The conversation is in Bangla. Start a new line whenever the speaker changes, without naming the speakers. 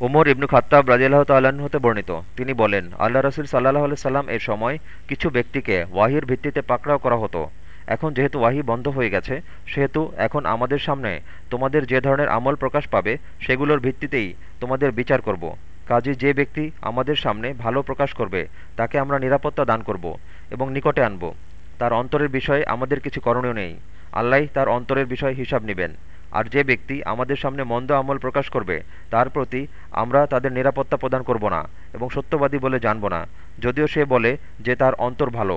উমর ইবনু খাত্তাব রাজিয়াল্লাহ তাল্লাহ্ন হতে বর্ণিত। তিনি বলেন, আল্লাহ রসুল সাল্লাহ সাল্লাম এর সময় কিছু ব্যক্তিকে ওয়াহির ভিত্তিতে পাকড়াও করা হতো। এখন যেহেতু ওয়াহি বন্ধ হয়ে গেছে, সেহেতু এখন আমাদের সামনে তোমাদের যে ধরনের আমল প্রকাশ পাবে, সেগুলোর ভিত্তিতেই তোমাদের বিচার করব। কাজে যে ব্যক্তি আমাদের সামনে ভালো প্রকাশ করবে, তাকে আমরা নিরাপত্তা দান করব এবং নিকটে আনব। তার অন্তরের বিষয়ে আমাদের কিছু করণীয় নেই। আল্লাহ তার অন্তরের বিষয়ে হিসাব নেবেন। আর যে ব্যক্তি আমাদের সামনে মন্দ আমল প্রকাশ করবে, তার প্রতি আমরা তাদের নিরাপত্তা প্রদান করব না এবং সত্যবাদী বলে জানব না, যদিও সে বলে যে তার অন্তর ভালো।